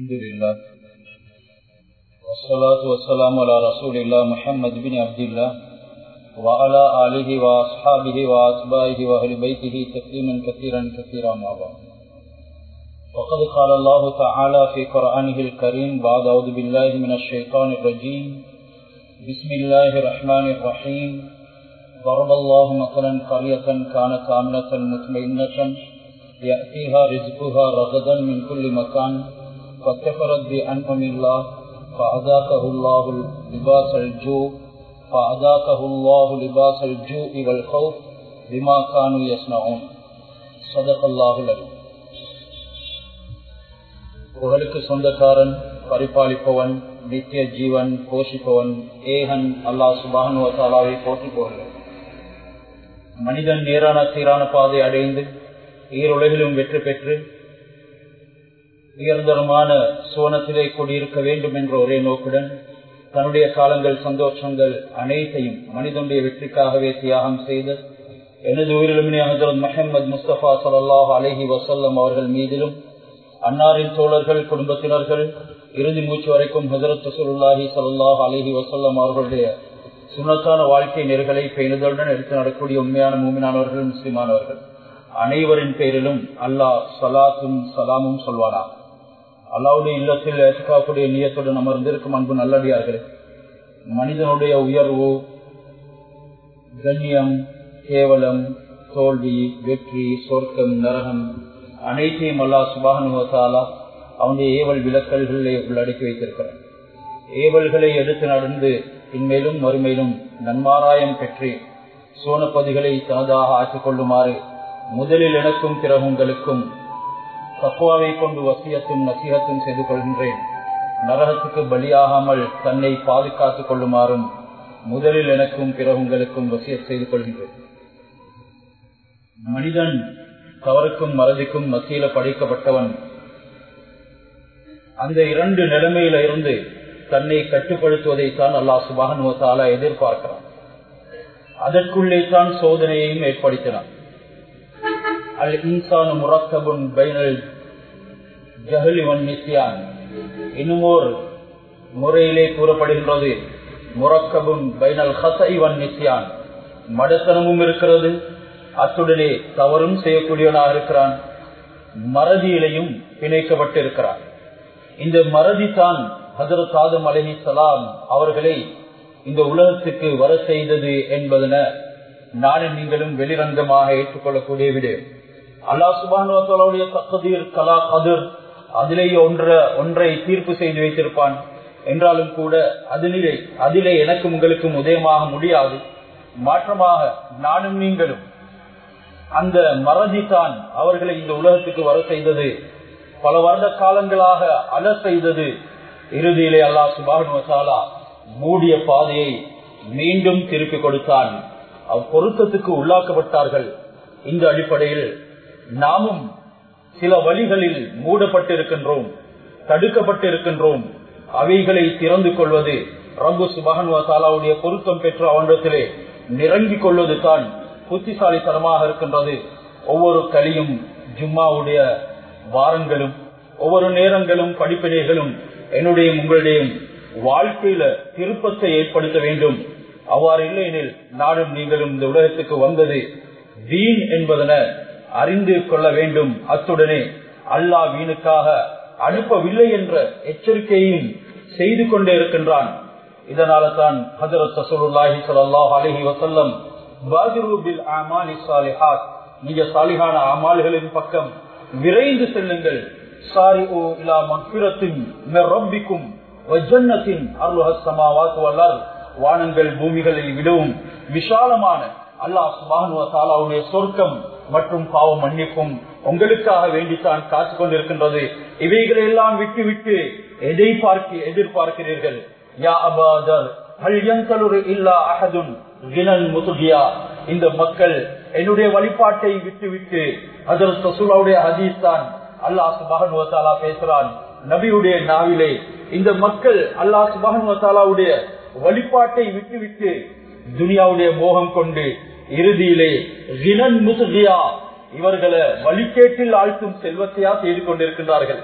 الحمد لله. والصلاة والسلام على رسول الله محمد بن عبد الله وعلى آله وأصحابه وأتباعه وأهل بيته تسليما كثيرا كثيرا مع بعض وقد قال الله تعالى في قرآنه الكريم بعد أعوذ بالله من الشيطان الرجيم. بسم الله الرحمن الرحيم. ضرب الله مثلا قرية كانت آمنة مطمئنة. يأتيها رزقها رغدا من كل مكان. فكفرت بأنعم الله فأذاقه الله لباس الجوع فأذاقه الله لباس الجوع والخوف بما كانوا يصنعون صدق الله العظيم புகழுக்கு சொந்தக்காரன் பரிபாலிப்பவன் நித்திய ஜீவன் போஷிப்பவன் ஏகன் அல்லாஹ் சுபானுவத்தாலாவை போற்றி போகிறார் மனிதன் நேரான சீரான பாதை அடைந்து ஈருலகிலும் வெற்றி பெற்று உயர்ந்தரமான சோனத்திலே கூடியிருக்க வேண்டும் என்ற ஒரே நோக்குடன் தன்னுடைய காலங்கள் சந்தோஷங்கள் அனைத்தையும் மனிதனுடைய வெற்றிக்காகவே தியாகம் செய்து எனது உயிரிழமையாக ஹசரத் முஸ்தபா சல்லாஹ் அலஹி வசல்லம் அவர்கள் மீதிலும் அன்னாரின் தோழர்கள் குடும்பத்தினர்கள் இறுதி மூச்சு வரைக்கும் ஹசரத் ரசூலுல்லாஹி சல்லாஹ் அலஹி வசல்லம் அவர்களுடைய சுனத்தான வாழ்க்கை நெருகலை பேணுதலுடன் எடுத்து நடக்கூடிய உண்மையான மூமினானவர்கள் முஸ்லிமானவர்கள். அனைவரின் பேரிலும் அல்லாஹ் சலாத்தும் சலாமும் சொல்வானா அல்லாவுடைய இல்லத்தில் ஏற்காக்கூடிய நியத்துடன் அமர்ந்திருக்கும் அன்பு நல்லடியார்களே மனிதனுடைய உயர்வு கண்ணியம் கேவலம் தோல்வி வெற்றி சொர்க்கம் நரகம் அனைத்தையும் அல்லா சுபானுவத்தாலா அவனுடைய ஏவல் விளக்கல்களை உள்ளடக்கி வைத்திருக்கிறான். ஏவல்களை எடுத்து நடந்து இன்மேலும் மறுமையிலும் நன்மாராயம் பெற்று சோனப்பதிகளை தனதாக ஆக்கிக் கொள்ளுமாறு முதலில் எனக்கும் பிறகு உங்களுக்கும் தக்குவாவை கொண்டு வசியத்தும் நசீகத்தும் செய்து கொள்கின்றேன். நரகத்துக்கு பலியாகாமல் தன்னை பாதுகாத்துக் கொள்ளுமாறும் முதலில் எனக்கும் பிறகு உங்களுக்கும் வசிய செய்து கொள்கின்றேன். மனிதன் தவறுக்கும் மறதிக்கும் மத்தியில படைக்கப்பட்டவன். அந்த இரண்டு நிலைமையில இருந்து தன்னை கட்டுப்படுத்துவதைத்தான் அல்லாஹ் சுபானுவத்தாலா எதிர்பார்க்கிறான். அதற்குள்ளே தான் சோதனையையும் ஏற்படுத்தினான். அல் இன்சானு முரக்கபுன் பைனல் ஜஹலி வன் நித்யான் முறையிலே கூறப்படுகின்றது. முரக்கபுன் பைனல் ஹசை வன் நித்யான் மடத்தனமும் இருக்கிறது. அத்துடனே தவறும் செய்யக்கூடியவனாக இருக்கிறான். மறதியிலையும் பிணைக்கப்பட்டிருக்கிறான். இந்த மறதி தான் ஹசரத் ஆதம் அலஹி சலாம் அவர்களை இந்த உலகத்துக்கு வர செய்தது என்பதன நானும் நீங்களும் வெளிரங்கமாக ஏற்றுக்கொள்ளக்கூடிய விடயம் அல்லா சுபானுடைய தக்கதீர் கலா கதிர் அதிலேயே ஒன்ற ஒன்றை தீர்ப்பு செய்து வைத்திருப்பான். என்றாலும் கூட அதிலே அதிலே எனக்கும் உங்களுக்கும் உதயமாக முடியாது. மாற்றமாக நானும் நீங்களும் அந்த மறதி தான் அவர்களை இந்த உலகத்துக்கு வர செய்தது. பல வருட காலங்களாக அல செய்தது. இறுதியிலே அல்லா சுபானுவசாலா மூடிய பாதையை மீண்டும் திருப்பி கொடுத்தான். பொருத்தத்துக்கு உள்ளாக்கப்பட்டார்கள். இந்த அடிப்படையில் நாமும் சில வழிகளில் மூடப்பட்டிருக்கின்றோம் தடுக்கப்பட்டிருக்கின்றோம். அவைகளை திறந்து கொள்வது ரம்பு சுபகன்வாசாலாவுடைய பொருத்தம் பெற்ற அவனிடத்திலே நிறங்கிக் கொள்வது தான் புத்திசாலித்தனமாக இருக்கின்றது. ஒவ்வொரு கலியும் ஜும்மாவுடைய வாரங்களும் ஒவ்வொரு நேரங்களும் படிப்பினைகளும் என்னுடைய உங்களுடைய வாழ்க்கையில திருப்பத்தை ஏற்படுத்த வேண்டும். அவ்வாறு இல்லையெனில் நாடும் நீங்களும் இந்த உலகத்துக்கு வந்தது தீன் என்பதன அறிந்து கொள்ள வேண்டும். அத்துடனே அல்லாஹ் வீணுக்காக அனுப்பவில்லை என்ற எச்சரிக்கையும் செய்து கொண்டே இருக்கின்றான். இதனால தான் ஹசரத் சசூலுல்லாஹி ஸல்லல்லாஹு அலைஹி வஸல்லம் பாதிரு பில் அமாலி நீங்க சாலிஹான அமால்களின் பக்கம் விரைந்து செல்லுங்கள். சாரிஉ இலா மக்ஃபிரத்தின் மிர் ரப்பிக்கும் வஜன்னத்தின் அருள்ஹஸ் சமாவாத் வானங்கள் பூமிகளை விடவும் விசாலமான அல்லாஹ் சுபானுடைய சொர்க்கம் மற்றும் பாவ மன்னிப்பும் உங்களுக்காக வேண்டித்தான் காத்து கொண்டிருக்கின்றது. இவைகளை எல்லாம் விட்டு விட்டு எதை பார்க்க எதிர்பார்க்கிறீர்கள்? யா அபாதர் இல்லா இந்த மக்கள் என்னுடைய வழிபாட்டை விட்டு விட்டு அதற்கு சசூலாவுடைய ஹதீஸ் தான் அல்லாஹ் சுபானுவத்தாலா பேசுறான். நபியுடைய நாவிலே இந்த மக்கள் அல்லாஹ் சுபானுவத்தாலாவுடைய வழிபாட்டை விட்டுவிட்டு துனியாவுடைய மோகம் கொண்டு இறுதியிலே இவர்களை வழிகேட்டில் ஆழ்த்தும் செல்வத்தையா செய்து கொண்டிருக்கின்றார்கள்.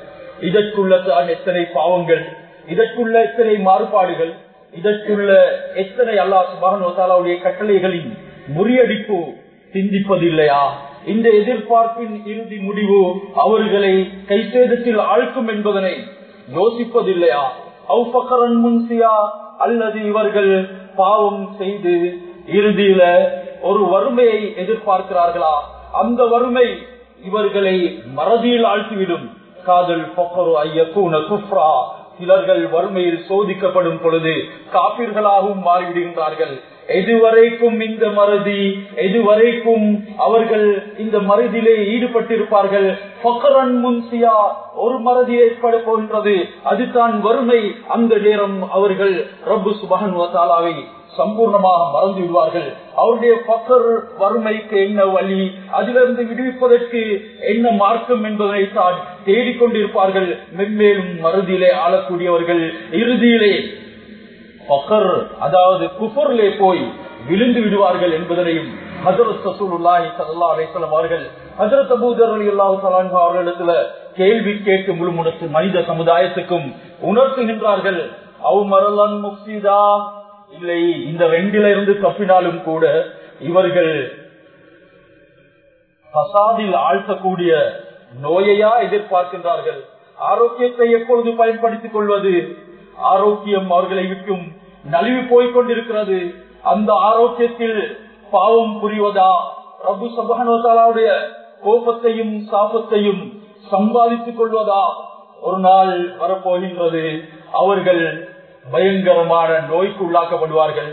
இதற்குள்ள தான் எத்தனை பாவங்கள் இதற்குள்ள எத்தனை மாறுபாடுகள் இதற்குள்ள எத்தனை அல்லாஹ் சுபானுடைய கட்டளைகளின் முறியடிப்பு சிந்திப்பதில்லையா? இந்த எதிர்பார்ப்பின் இறுதி முடிவு அவர்களை கைசேதத்தில் ஆழ்க்கும் என்பதனை யோசிப்பதில்லையா? முன்சியா அல்லது இவர்கள் பாவம் செய்து இறுதியில ஒரு வறுமையை எதிர்பார்க்கிறார்களா? அந்த வறுமை இவர்களை மறதியில் ஆழ்த்திவிடும். காதல் பொக்கரு ஐயக்கூன குப்ரா சிலர்கள் வறுமையில் சோதிக்கப்படும் பொழுது காப்பீர்களாகவும் மாறிவிடுகின்றார்கள். எதுவரைக்கும் இந்த மறதி எதுவரைக்கும் அவர்கள் இந்த மறதியிலே ஈடுபட்டிருப்பார்கள். முன்சியா ஒரு மறதி ஏற்பட போகின்றது. அதுதான் வறுமை. அந்த நேரம் அவர்கள் ரப்பு சுபகன் வசாலாவை சம்பூர்ணமாக மறந்து விடுவார்கள். அவருடைய பக்கர் வறுமைக்கு என்ன வழி? அதிலிருந்து விடுவிப்பதற்கு என்ன மார்க்கம் என்பதை தான் தேடிக்கொண்டிருப்பார்கள். மென்மேலும் மருதியிலே ஆளக்கூடியவர்கள். இறுதியிலே பக்கர் அதாவது குஃபர்லே போய் விழுந்து விடுவார்கள் என்பதனையும் அவர்களிடத்துல கேள்வி கேட்டு முழுமுடத்து மனித சமுதாயத்துக்கும் உணர்த்துகின்றார்கள். அவ் மரலன் முக்சிதா இல்லை இந்த ரெண்டிலிருந்து தப்பினாலும் கூட இவர்கள் பசாதில் ஆழ்த்தக்கூடிய நோயையா எதிர்பார்க்கின்றார்கள். ஆரோக்கியத்தை எப்பொழுது பயன்படுத்திக் கொள்வது? ஆரோக்கியம் அவர்களை விட்டும் நலிவு போய்கொண்டிருக்கிறது அந்த ஆரோக்கியத்தில் பாவம் புரிவதா? பிரபு சபானுடைய கோபத்தையும் சாபத்தையும் சம்பாதித்துக் கொள்வதா? ஒரு நாள் வரப்போகின்றது. அவர்கள் பயங்கரமான நோய்க்கு உள்ளாக்கப்படுவார்கள்.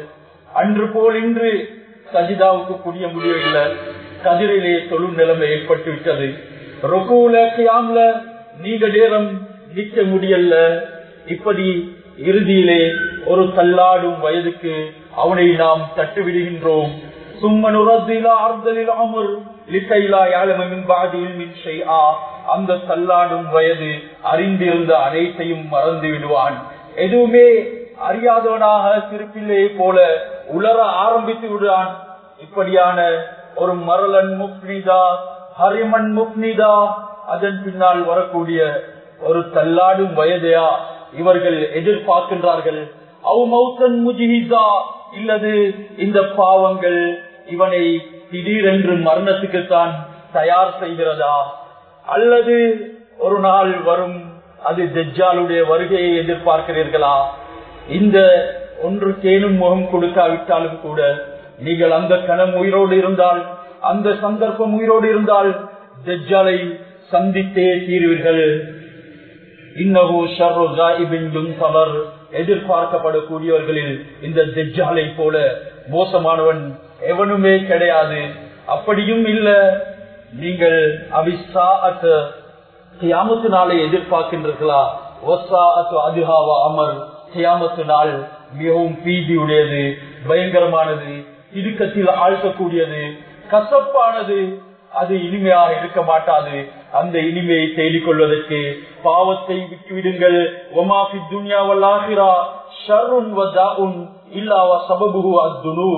அன்று போல் இன்று சஜிதாவுக்கு புரிய முடியவில்லை. கதிரிலே தொழில் நிலைமை ஏற்பட்டு விட்டது ரொகுல கியாம்ல நீண்ட நேரம் நிற்க முடியல இப்படி இறுதியிலே ஒரு தள்ளாடும் வயதுக்கு அவனை நாம் தட்டுவிடுகின்றோம். அந்த தள்ளாடும் வயது அறிந்திருந்த அனைத்தையும் மறந்து விடுவான் எதுவுமே அறியாதவனாக திருப்பிள்ளை போல உலர ஆரம்பித்து விடுவான் இப்படியான ஒரு மரலன் முக்னிதா ஹரிமன் முக்னிதா அதன் பின்னால் வரக்கூடிய ஒரு தள்ளாடும் வயதையா இவர்கள் எதிர்பார்க்கின்றார்கள். அவு மௌசன் முஜிஹிதா இல்லது இந்த பாவங்கள் இவனை திடீரென்று மரணத்துக்குத்தான் தயார் செய்கிறதா? அல்லது ஒரு நாள் வரும் அது தெஜ்ஜாலுடைய வருகையை எதிர்பார்க்கிறீர்களா? இந்த ஒன்று முகம் கொடுக்காவிட்டாலும் கூட நீங்கள் அந்த கணம் உயிரோடு இருந்தால் அந்த சந்தர்ப்பம் உயிரோடு இருந்தால் தெஜ்ஜாலை சந்தித்தே தீர்வீர்கள். இன்னஹு ஷர்ரு எதிர்பார்க்கப்படக்கூடியவர்களில் இந்த தெஜ்ஜாலை போல மோசமானவன் எவனுமே கிடையாது. அப்படியும் இல்ல. நீங்கள் அபிசாஅத் கியாமத்து நாளை எதிர்பார்க்கின்றீர்களா ஒசாஅத் அதுஹாவா அமர். கியாமத்து நாள் மிகவும் பீதி உடையது பயங்கரமானது இடுக்கத்தில் ஆழ்த்தக்கூடியது கசப்பானது. அது இனிமையாக இருக்க மாட்டாது. அந்த இனிமையை தேடிக் கொள்வதற்கு பாவத்தை விட்டுவிடுங்கள். ஒமாஃபி துன்யாவல்லாகிறா ஷர்ருன் வதாஉன் இல்லாவா சபபுகு அத்துனு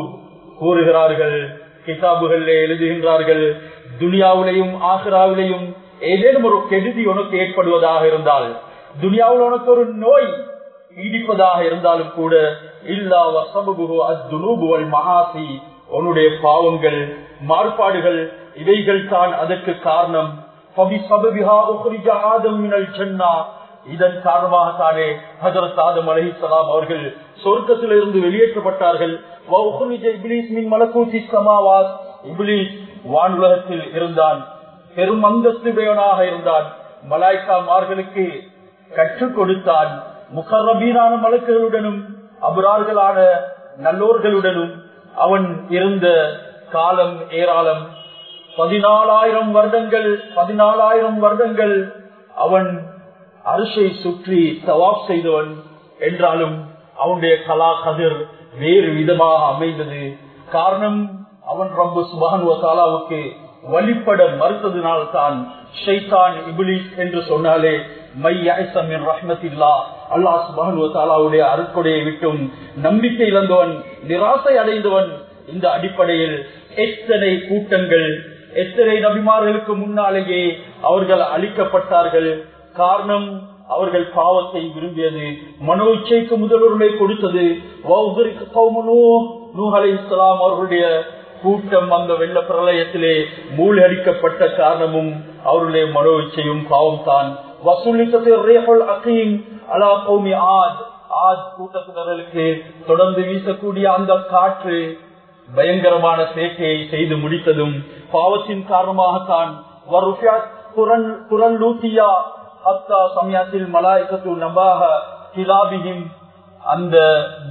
கூறுகிறார்கள் கிதாபுகள்ல எழுதுகின்றார்கள் துனியாவிலையும் ஆசிராவிலையும் ஏதேனும் ஒரு கெடுதி உனக்கு ஏற்படுவதாக இருந்தால் துனியாவில் உனக்கு ஒரு நோய் நீடிப்பதாக இருந்தாலும் கூட இல்லா வசபுகு அத்துனூபுவல் மகாசி உன்னுடைய பாவங்கள் மாறுபாடுகள் இவைகள் தான் அதற்கு காரணம். இதன் காரணமாகத்தானே ஹசரத் ஆதம் அலஹி சலாம் அவர்கள் சொர்க்கத்திலிருந்து வெளியேற்றப்பட்டார்கள். வானுலகத்தில் இருந்தான். பெரும் அந்தஸ்துடையவனாக இருந்தான். மலாய்க்காமார்களுக்கு கற்றுக் கொடுத்தான். முகரபீனான மலக்குகளுடனும் அபுரார்களான நல்லோர்களுடனும் அவன் இருந்த காலம் ஏராளம். பதினாலாயிரம் வருடங்கள் பதினாலாயிரம் வருடங்கள் அவன் அரிசை சுற்றி தவாப் செய்தவன் என்றாலும் அவனுடைய கலா கதிர் வேறு விதமாக அமைந்தது. காரணம் அவன் ரொம்ப சுபானுவசாலாவுக்கு வழிபட மறுத்ததினால் தான் ஷைத்தான் இபிலிஸ் என்று சொன்னாலே மையமின் ரஹ்மத்தில்லா அல்லாஹ் சுபானுவசாலாவுடைய அருட்கொடையை விட்டும் நம்பிக்கை இழந்தவன் நிராசை அடைந்தவன் இந்த அடிப்படையில் எத்தனை கூட்டங்கள் எத்தனை நபிமார்களுக்கு முன்னாலேயே அவர்கள் அழிக்கப்பட்டார்கள். காரணம் அவர்கள் பாவத்தை விரும்பியது மனோ இச்சைக்கு முதலுரிமை கொடுத்தது. இஸ்லாம் அவர்களுடைய கூட்டம் அந்த வெள்ள பிரளயத்திலே மூழ்கடிக்கப்பட்ட காரணமும் அவருடைய மனோ இச்சையும் பாவம் தான் அலா தொடர்ந்து வீசக்கூடிய அந்த காற்று பயங்கரமான சேட்டையை செய்து முடித்ததும் பாவத்தின் காரணமாகத்தான். அந்த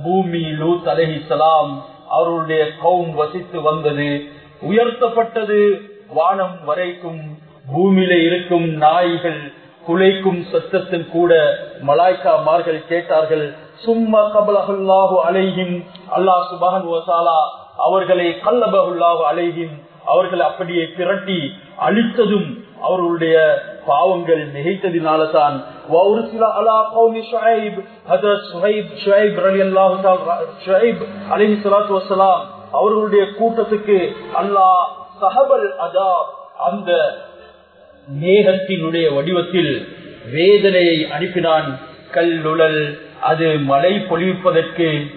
பூமி லூத் அலஹி சலாம் அவருடைய கௌம் வசித்து வந்தது. உயர்த்தப்பட்டது. வானம் வரைக்கும் பூமியில இருக்கும் நாய்கள் குலைக்கும் சத்தத்தில் கூட மலாய்க்காமார்கள் கேட்டார்கள் சும்மா கபலகுல்லாஹு அலைகிம் அல்லாஹ் சுபகன் வசாலா அவர்களை கல்லபகுல்லாஹு அலைகிம் அவர்கள் அப்படியே திரட்டி அழித்ததும் அவர்களுடைய பாவங்கள் மிகைத்ததினால தான் அவர்களுடைய கூட்டத்துக்கு அல்லாஹ் சஹபல் அதா அந்த மேகத்தினுடைய வடிவத்தில் வேதனையை அனுப்பினான். கல்லுழல் அது மழை பொழிப்பதற்கு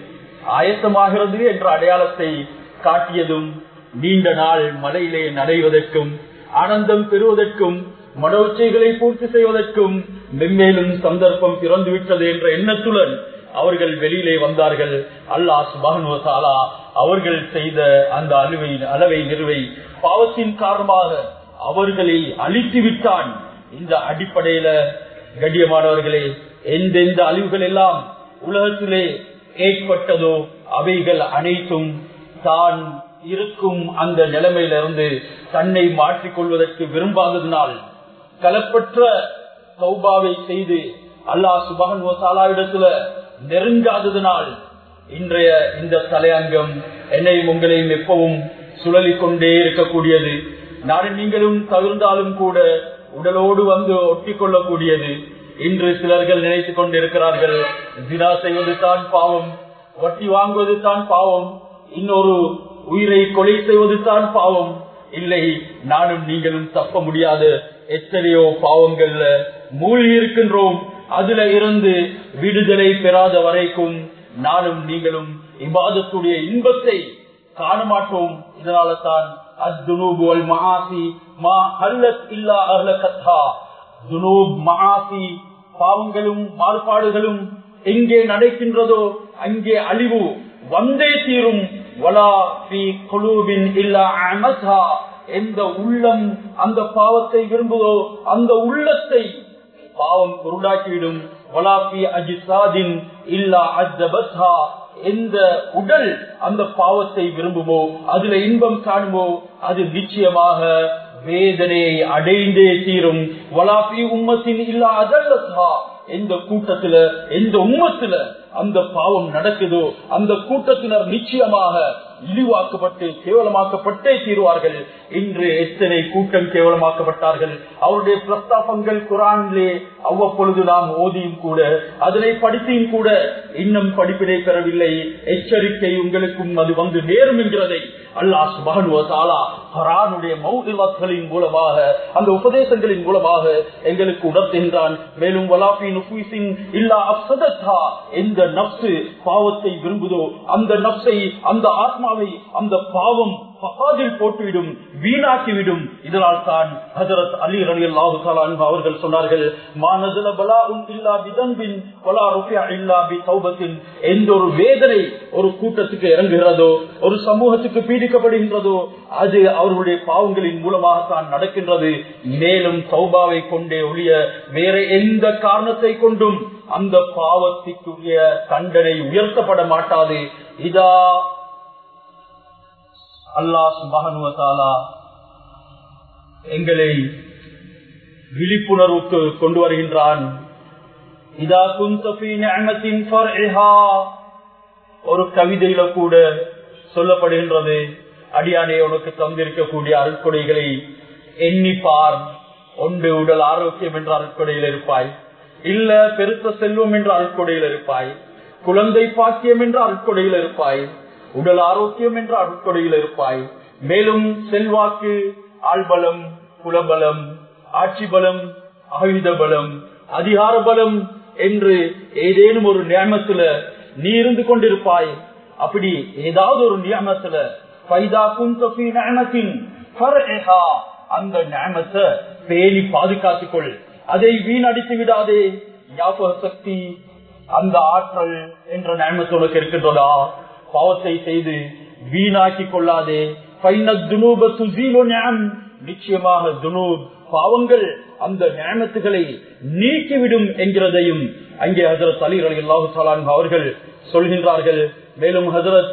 ஆயத்தமாகிறது என்ற அடையாளத்தை காட்டியதும் நீண்ட நாள் மலையிலே நடைவதற்கும் ஆனந்தம் பெறுவதற்கும் மனோச்சைகளை பூர்த்தி செய்வதற்கும் மென்மேலும் சந்தர்ப்பம் பிறந்து விட்டது என்ற எண்ணத்துடன் அவர்கள் வெளியிலே வந்தார்கள். அல்லாஹ் சுபானுவசாலா அவர்கள் செய்த அந்த அழுவை அளவை நிறுவை. பாவத்தின் காரணமாக அவர்களை அழித்து விட்டான் இந்த அடிப்படையில கடியமானவர்களே எந்தெந்த அழிவுகள் எல்லாம் உலகத்திலே ஏற்பட்டதோ அவைகள் அனைத்தும் தான் இருக்கும் அந்த நிலைமையிலிருந்து தன்னை மாற்றிக் கொள்வதற்கு விரும்பாததினால் கலப்பற்ற சௌபாவை செய்து அல்லாஹ் சுபகன் இடத்துல நெருங்காததனால் இன்றைய இந்த தலையங்கம் என்னையும் உங்களையும் எப்பவும் சுழலிக் கொண்டே இருக்கக்கூடியது. நாடு நீங்களும் தவிர்ந்தாலும் கூட உடலோடு வந்து ஒட்டி கொள்ளக்கூடியது இன்று சிலர்கள் நினைத்துக் கொண்டிருக்கிறார்கள் தினா செய்வது தான் பாவம் வட்டி வாங்குவது தான் பாவம் இன்னொரு உயிரை கொலை செய்வது தான் பாவம். இல்லை நானும் நீங்களும் தப்ப முடியாத எத்தனையோ பாவங்கள்ல மூழ்கி இருக்கின்றோம். அதுல இருந்து விடுதலை பெறாத வரைக்கும் நானும் நீங்களும் இவ்வாதத்துடைய இன்பத்தை காண மாட்டோம் இதனால தான் அத்துனூபு அல் மகாசி மா அல்லத் இல்லா அஹ்லகத்தா துனூப் மகாசி பாவங்களும் மாறுபாடுகளும் எங்கே நடக்கின்றதோ அங்கே அழிவு வந்தே தீரும். வலா பி குலூபின் இல்லா அமசா எந்த உள்ளம் அந்த பாவத்தை விரும்புதோ அந்த உள்ளத்தை பாவம் உருடாக்கிவிடும் வலாபி அஜிசாதின் இல்லா அஜபஸ்ஹா எந்த உடல் அந்த பாவத்தை விரும்புமோ அதுல இன்பம் காணுமோ அது நிச்சயமாக வேதனையை அடைந்தே தீரும். வலாபி உம்மத்தின் இல்லா அதல்லத்ஹா எந்த கூட்டத்துல எந்த உம்மத்துல அந்த பாவம் நடக்குதோ அந்த கூட்டத்தினர் நிச்சயமாக இழிவாக்கப்பட்டு கேவலமாக்கப்பட்டே தீர்வார்கள். இன்று எத்தனை கூட்டம் கேவலமாக்கப்பட்டார்கள். அவருடைய பிரஸ்தாபங்கள் குரானிலே அவ்வப்பொழுது நாம் ஓதியும் கூட அதனை படித்தியும் கூட இன்னும் படிப்பினை பெறவில்லை. எச்சரிக்கை உங்களுக்கும் அது வந்து நேரும் என்கிறதை அல்லாஹ் சுபகனுவசாலா ஹரானுடைய மௌதிவாக்களின் மூலமாக அந்த உபதேசங்களின் மூலமாக எங்களுக்கு உணர்த்துகின்றான். மேலும் இல்லா எந்த நப்சு பாவத்தை விரும்புதோ அந்த நப்சை அந்த ஆத்மா ஆத்மாவை அந்த பாவம் பகாதில் போட்டுவிடும் வீணாக்கிவிடும். இதனால் தான் ஹசரத் அலி அலி அல்லாஹு அவர்கள் சொன்னார்கள் மானதுல இல்லா விதன்பின் பலா ருபியா இல்லா பி சௌபத்தின் எந்த ஒரு வேதனை ஒரு கூட்டத்துக்கு இறங்குகிறதோ ஒரு சமூகத்துக்கு பீடிக்கப்படுகின்றதோ அது அவர்களுடைய பாவங்களின் மூலமாகத்தான் நடக்கின்றது. மேலும் சௌபாவை கொண்டே ஒழிய வேற எந்த காரணத்தை கொண்டும் அந்த பாவத்திற்குரிய தண்டனை உயர்த்தப்பட மாட்டாது. இதா அல்லாஹ் மகனுவத்தாலா எங்களை விழிப்புணர்வுக்கு கொண்டு வருகின்றான். இதா ஒரு கவிதையில கூட சொல்லப்படுகின்றது. அடியானே உனக்கு தந்திருக்கக்கூடிய அருட்கொடைகளை எண்ணிப்பார் ஒன்று உடல் ஆரோக்கியம் என்ற அருட்கொடையில் இருப்பாய். இல்ல பெருத்த செல்வம் என்ற அருட்கொடையில் இருப்பாய். குழந்தை பாக்கியம் என்ற அருட்கொடையில் இருப்பாய். உடல் ஆரோக்கியம் என்ற அருட்கொடையில் இருப்பாய். மேலும் செல்வாக்கு ஆள்பலம் குலபலம் ஆட்சி பலம் ஆயுத பலம் அதிகார பலம் என்று ஏதேனும் ஒரு நியமத்துல நீ இருந்து கொண்டிருப்பாய். அப்படி ஏதாவது ஒரு நியமத்துல அந்த நியமத்தை பேணி பாதுகாத்துக்கொள். அதை வீணடித்து விடாதே. ஞாபக சக்தி அந்த ஆற்றல் என்ற நியமத்து உனக்கு இருக்கின்றதா? பாவத்தை செய்து வீணாக்கி கொள்ளாதே நிச்சயமாக துனூப் பாவங்கள் அந்த நியமத்துகளை நீக்கிவிடும் என்கிறதையும் அங்கே ஹசரத் அலி அலி அல்லாஹு அவர்கள் சொல்கின்றார்கள் மேலும் ஹசரத்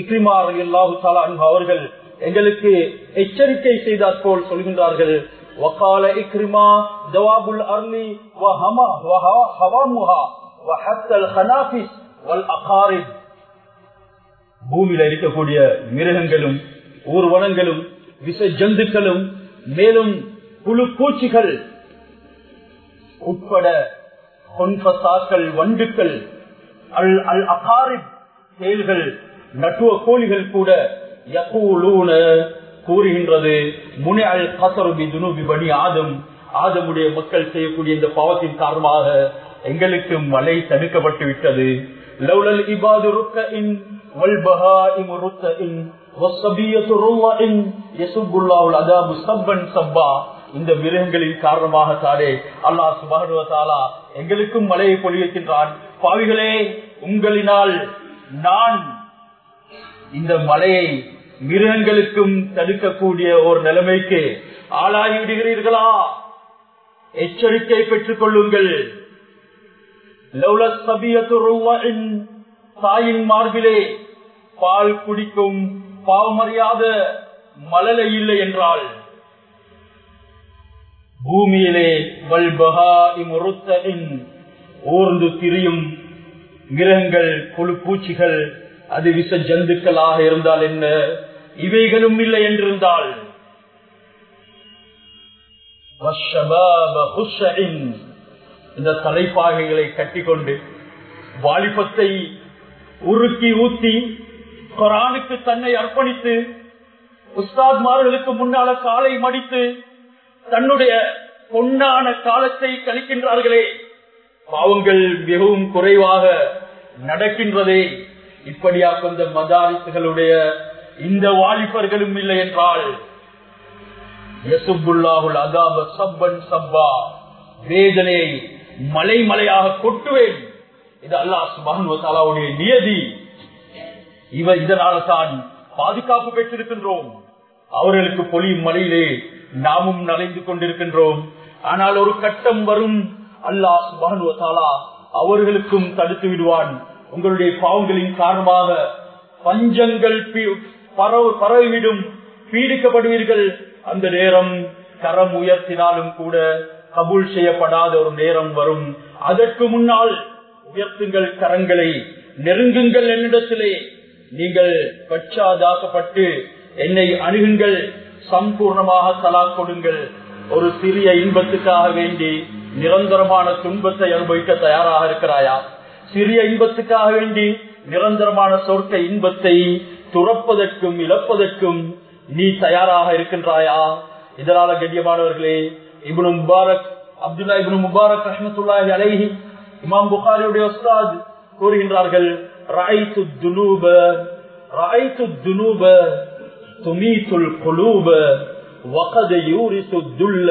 இக்ரிமா அலி அல்லாஹு அவர்கள் எங்களுக்கு எச்சரிக்கை செய்தாற் போல் சொல்கின்றார்கள் وقال إكرما جواب الأرض وهوامها وحتى الخنافس والأقارب பூமியில இருக்கக்கூடிய மிருகங்களும் ஊர்வனங்களும் விச ஜந்துக்களும் மேலும் புழு பூச்சிகள் உட்பட கொன்பசாக்கள் வண்டுக்கள் அல் அல் அகாரி செயல்கள் நட்டுவ கோழிகள் கூட யகூலூன கூறுகின்றது. முனி அல் கசருபி துணுபி பணி ஆதம். ஆதமுடைய மக்கள் செய்யக்கூடிய இந்த பாவத்தின் காரணமாக எங்களுக்கு மழை தடுக்கப்பட்டு விட்டது லவ்லல் இபாது ருக்க இன் والبهائم رتئ والصبية روع يسب الله العذاب سبا سبا இந்த மிருகங்களின் காரணமாக தானே அல்லாஹ் சுபானுவத்தாலா எங்களுக்கும் மழையை பொழியிருக்கின்றான் பாவிகளே உங்களினால் நான் இந்த மழையை மிருகங்களுக்கும் தடுக்கக்கூடிய ஒரு நிலைமைக்கு ஆளாகி விடுகிறீர்களா எச்சரிக்கை பெற்றுக் கொள்ளுங்கள் தாயின் மார்பிலே பால் குடிக்கும் பாவமறியாத மலலை இல்லை என்றால்? பூமியிலே வல்பகா இமுருத்தின் ஊர்ந்து திரியும் மிருகங்கள் குழு பூச்சிகள் அது விச ஜந்துக்களாக இருந்தால் என்ன? இவைகளும் இல்லை என்றிருந்தால்? இந்த தலைப்பாகைகளை கட்டிக்கொண்டு வாலிபத்தை உருக்கி ஊத்தி குரானுக்கு தன்னை அர்ப்பணித்து உஸ்தாத்மார்களுக்கு முன்னால காலை மடித்து தன்னுடைய பொன்னான காலத்தை கழிக்கின்றார்களே. பாவங்கள் மிகவும் குறைவாக நடக்கின்றதே. இப்படியா கொண்ட மதாரிசுகளுடைய இந்த வாலிபர்களும் இல்லை என்றால் யசுபுல்லாஹுல் அதாப சப்பன் சப்பா வேதனையை மலை மலையாக கொட்டுவேன். இது அல்லாஹ் சுபான் நியதி. இவ இதனால தான் பாதுகாப்பு பெற்றிருக்கின்றோம். அவர்களுக்கு பொழியும் மலையிலே நாமும் நனைந்து கொண்டிருக்கின்றோம். ஆனால் ஒரு கட்டம் வரும் அல்லாஹ் மகனுவத்தாலா அவர்களுக்கும் தடுத்து விடுவான். உங்களுடைய பாவங்களின் காரணமாக பஞ்சங்கள் பரவிவிடும் பீடிக்கப்படுவீர்கள். அந்த நேரம் கரம் உயர்த்தினாலும் கூட கபூல் செய்யப்படாத ஒரு நேரம் வரும். அதற்கு முன்னால் உயர்த்துங்கள் கரங்களை நெருங்குங்கள் என்னிடத்திலே. நீங்கள் பச்சாதாசப்பட்டு என்னை அணுகுங்கள் சம்பூர்ணமாக தலா கொடுங்கள். ஒரு சிறிய இன்பத்துக்காக வேண்டி நிரந்தரமான துன்பத்தை அனுபவிக்க தயாராக இருக்கிறாயா? சிறிய இன்பத்துக்காக வேண்டி நிரந்தரமான சொர்க்க இன்பத்தை துறப்பதற்கும் இழப்பதற்கும் நீ தயாராக இருக்கின்றாயா? இதனால கண்ணியமானவர்களே இபுனு முபாரக் அப்துல்லா இப்னு முபாரக் ரஹமத்துல்லாஹி அலைஹி இமாம் புகாரியுடைய உஸ்தாத் கூறுகின்றார்கள் ரஐத்து துனூப ரஐத்து துனூப துமீத்துல் குலூப வகத யூரிசு துல்ல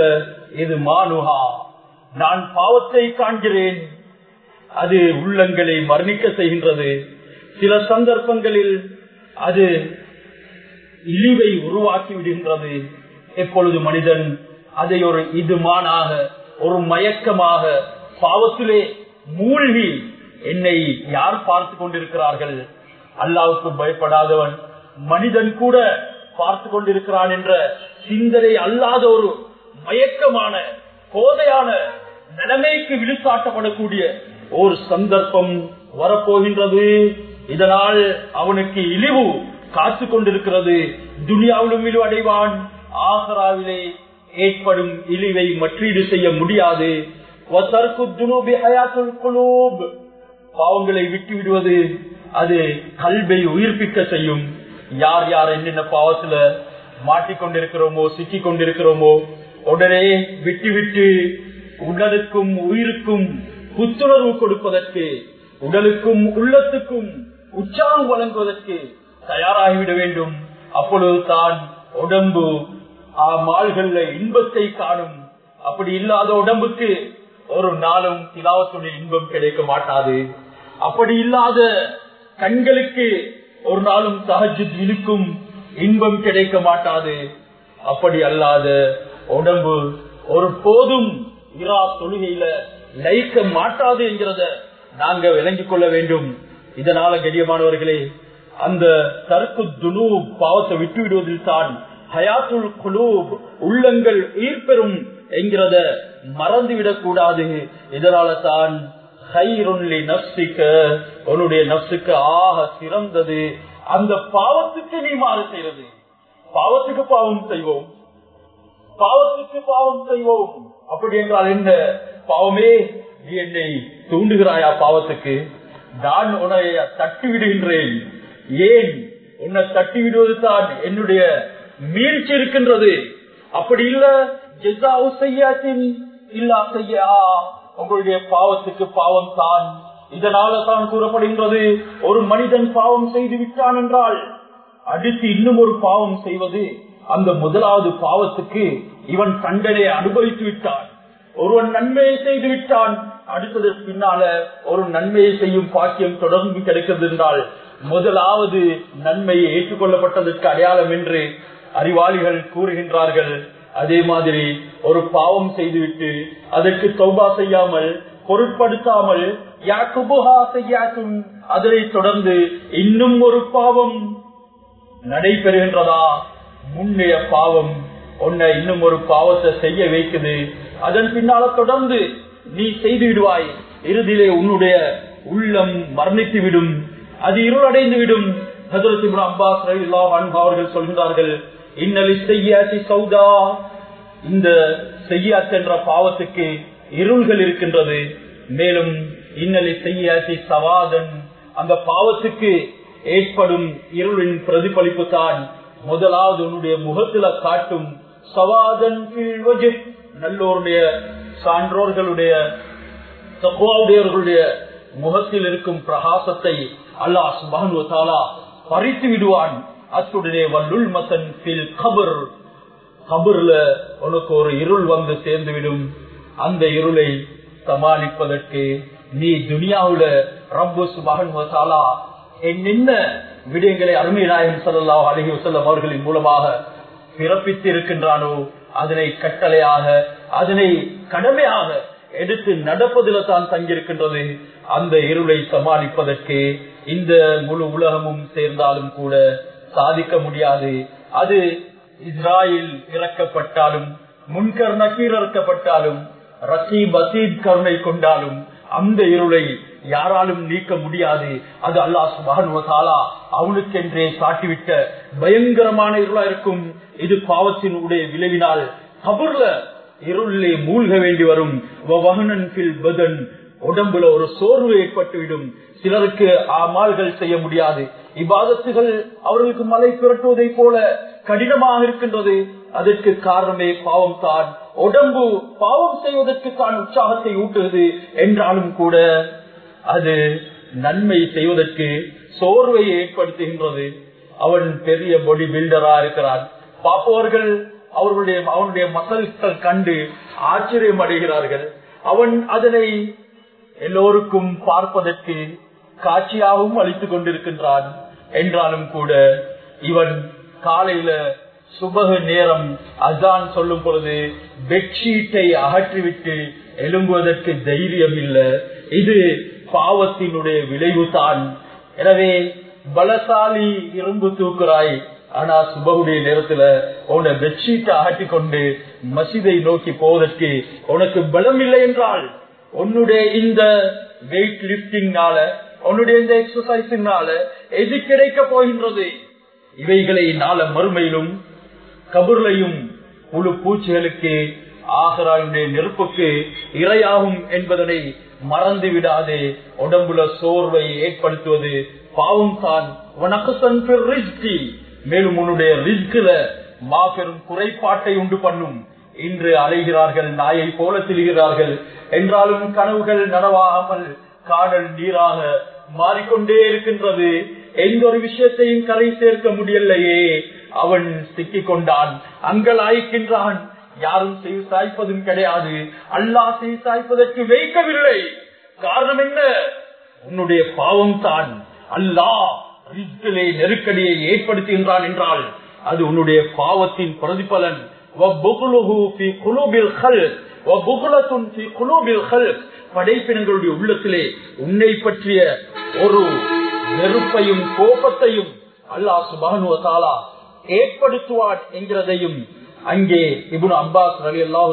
இது மானுஹா நான் பாவத்தை காண்கிறேன். அது உள்ளங்களை மரணிக்க செய்கின்றது. சில சந்தர்ப்பங்களில் அது இழிவை உருவாக்கி விடுகின்றது எப்பொழுது மனிதன் அதை ஒரு இதுமானாக ஒரு மயக்கமாக பாவத்திலே மூழ்கி என்னை யார் பார்த்து கொண்டிருக்கிறார்கள்? அல்லாவுக்கு பயப்படாதவன் மனிதன் கூட பார்த்து கொண்டிருக்கிறான் என்ற சிந்தனை அல்லாத ஒரு மயக்கமான போதையான நிலைமைக்கு விழுக்காட்டப்படக்கூடிய ஒரு சந்தர்ப்பம் வரப்போகின்றது. இதனால் அவனுக்கு இழிவு காத்து கொண்டிருக்கிறது. துனியாவிலும் இழிவு அடைவான். ஆகராவிலே ஏற்படும் இழிவை மற்றீடு செய்ய முடியாது. பாவங்களை விட்டு விடுவது அது கல்வை உயிர்ப்பிக்க செய்யும். யார் யார் என்னென்ன பாவத்துல மாட்டிக்கொண்டிருக்கிறோமோ சிக்கி கொண்டிருக்கிறோமோ உடனே விட்டு விட்டு உடலுக்கும் உயிருக்கும் புத்துணர்வு கொடுப்பதற்கு உடலுக்கும் உள்ளத்துக்கும் உற்சாகம் வழங்குவதற்கு தயாராகிவிட வேண்டும். அப்பொழுது தான் உடம்பு மால்கள்ல இன்பத்தை காணும். அப்படி இல்லாத உடம்புக்கு ஒரு நாளும் திலாவத்துடைய இன்பம் கிடைக்க மாட்டாது. அப்படி இல்லாத கண்களுக்கு ஒரு நாளும் சகஜு இழுக்கும் இன்பம் கிடைக்க மாட்டாது. அப்படி அல்லாத உடம்பு ஒரு போதும் இரா தொழுகையில லயிக்க மாட்டாது என்கிறத நாங்க விளங்கிக் கொள்ள வேண்டும். இதனால கடியமானவர்களே அந்த தற்கு துணு பாவத்தை விட்டு விடுவதில் தான் ஹயாத்துல் குலூப் உள்ளங்கள் ஈர்ப்பெறும் என்கிறத மறந்துவிடக் கூடாது இதனால தான் உன்னுடைய நப்சுக்கு ஆக சிறந்தது. அந்த பாவத்துக்கு நீ மாறு செய்யறது பாவத்துக்கு பாவம் செய்வோம். பாவத்துக்கு பாவம் செய்வோம். அப்படி என்றால் என்ன? பாவமே நீ என்னை தூண்டுகிறாயா பாவத்துக்கு? நான் உன்னை தட்டி விடுகின்றேன் ஏன்? உன்னை தட்டி விடுவது தான் என்னுடைய மீழ்ச்சி இருக்கின்றது. அப்படி இல்ல ஜெசாவு செய்யாத்தின் இல்லா செய்யா. உங்களுடைய பாவத்துக்கு பாவம் தான். இதனால தான் கூறப்படுகின்றது ஒரு மனிதன் பாவம் செய்து விட்டான் என்றால் அடுத்து இன்னும் ஒரு பாவம் செய்வது அந்த முதலாவது பாவத்துக்கு இவன் தண்டனை அனுபவித்து விட்டான். ஒருவன் நன்மையை செய்து விட்டான் அடுத்தது பின்னால ஒரு நன்மையை செய்யும் பாக்கியம் தொடர்ந்து கிடைக்கிறது என்றால் முதலாவது நன்மையை ஏற்றுக்கொள்ளப்பட்டதற்கு அடையாளம் என்று அறிவாளிகள் கூறுகின்றார்கள். அதே மாதிரி ஒரு பாவம் செய்துவிட்டு அதற்கு தௌபா செய்யாமல் பொருட்படுத்தாமல் யாக்குபுகாசையாக்கும் அதனை தொடர்ந்து இன்னும் ஒரு பாவம் நடைபெறுகின்றதா? முன்னைய பாவம் உன்னை இன்னும் ஒரு பாவத்தை செய்ய வைக்குது. அதன் பின்னால தொடர்ந்து நீ செய்து விடுவாய். இறுதியிலே உன்னுடைய உள்ளம் மரணித்து விடும். அது இருளடைந்து விடும். அப்பாஸ் அவர்கள் சொல்கிறார்கள் இன்னலி செய்யாசி சௌதா இந்த செய்யாத் என்ற பாவத்துக்கு இருள்கள் இருக்கின்றது. மேலும் இன்னலி செய்யாசி சவாதன் அந்த பாவத்துக்கு ஏற்படும் இருளின் பிரதிபலிப்பு தான் முதலாவது உன்னுடைய முகத்துல காட்டும் சவாதன் நல்லோருடைய சான்றோர்களுடைய தகுவாவுடையவர்களுடைய முகத்தில் இருக்கும் பிரகாசத்தை அல்லாஹ் சுபானுவத்தாலா பறித்து விடுவான். அத்துடனே வல்லுள் மசன் கபர். கபர்ல உனக்கு ஒரு இருள் வந்து சேர்ந்துவிடும். அந்த இருளை சமாளிப்பதற்கு நீ துனியாவுல ரப்பு மசாலா என்னென்ன விடயங்களை அருமையிலாயம் நாயகம் அழகி செல்லும் அவர்களின் மூலமாக பிறப்பித்து இருக்கின்றானோ அதனை கட்டளையாக அதனை கடமையாக எடுத்து நடப்பதில் தான் தங்கியிருக்கின்றது. அந்த இருளை சமாளிப்பதற்கு இந்த முழு உலகமும் சேர்ந்தாலும் கூட சாதிக்க முடியாது. அது இஸ்ராயில் இறக்கப்பட்டாலும் முன்கர் நக்கீர் இறக்கப்பட்டாலும் ரசீப் அசீப் கருணை கொண்டாலும் அந்த இருளை யாராலும் நீக்க முடியாது. அது அல்லாஹ் சுபானுவசாலா அவனுக்கென்றே காட்டிவிட்ட பயங்கரமான இருளா இருக்கும். இது பாவத்தின் உடைய விளைவினால் கபர்ல இருளிலே மூழ்க வேண்டி வரும். பதன் உடம்புல ஒரு சோர்வு ஏற்பட்டுவிடும். சிலருக்கு ஆமால்கள் செய்ய முடியாது. இவ்வாதத்துகள் அவர்களுக்கு மலை புரட்டுவதை போல கடினமாக இருக்கின்றது. அதற்கு காரணமே பாவம் தான் உடம்பு பாவம் செய்வதற்கு தான் உற்சாகத்தை ஊட்டுகிறது. என்றாலும் கூட அது நன்மை செய்வதற்கு சோர்வை ஏற்படுத்துகின்றது. அவன் பெரிய பொடி பில்டரா இருக்கிறான். பார்ப்பவர்கள் அவர்களுடைய அவனுடைய மசல்கள் கண்டு ஆச்சரியம் அடைகிறார்கள். அவன் அதனை எல்லோருக்கும் பார்ப்பதற்கு காட்சியாகவும் அளித்துக் கொண்டிருக்கின்றான். என்றாலும் கூட இவன் காலையில சுபக நேரம் அசான் சொல்லும் பொழுது பெட்ஷீட்டை அகற்றிவிட்டு எழும்புவதற்கு தைரியம் இல்லை இது பாவத்தினுடைய விளைவு தான் எனவே பலசாலி இரும்பு தூக்குறாய். ஆனா சுபகுடைய நேரத்துல உன்னை பெட்ஷீட்டை அகட்டி கொண்டு மசிதை நோக்கி போவதற்கு உனக்கு பலம் இல்லை என்றால் உன்னுடைய இந்த வெயிட் லிப்டிங்னால உன்னுடைய இந்த எக்ஸசைஸினால எது கிடைக்க போகின்றது? இவைகளை நாள மறுமையிலும் கபுர்லையும் புழு பூச்சிகளுக்கு ஆகராயுடைய நெருப்புக்கு இரையாகும் என்பதனை மறந்து விடாதே உடம்புல சோர்வை ஏற்படுத்துவது பாவம் தான் மேலும் உன்னுடைய ரிஸ்கில மாபெரும் குறைபாட்டை உண்டு பண்ணும். இன்று அலைகிறார்கள் நாயை போல திரிகிறார்கள். என்றாலும் கனவுகள் நனவாகாமல் காடல் நீராக மாறிக்கொண்டே இருக்கின்றது. எந்த ஒரு விஷயத்தையும் கரை சேர்க்க முடியலையே. அவன் சிக்கிக் கொண்டான் அங்கலாய்க்கின்றான் யாரும் செய்து சாய்ப்பதும் கிடையாது. அல்லாஹ் செய்து சாய்ப்பதற்கு வைக்கவில்லை. காரணம் என்ன? உன்னுடைய பாவம் தான். அல்லாஹ் ரிஸ்கிலே நெருக்கடியை ஏற்படுத்துகின்றான் என்றால் அது உன்னுடைய பாவத்தின் பிரதிபலன். படைப்பினங்களுடைய உள்ளத்திலே உன்னை பற்றிய ஒரு நெருப்பையும் கோபத்தையும் அல்லாஹ் சுபானுவத்தாலா ஏற்படுத்துவான் என்கிறதையும் அங்கே இபுன் அப்பாஸ் ரவி அல்லாஹு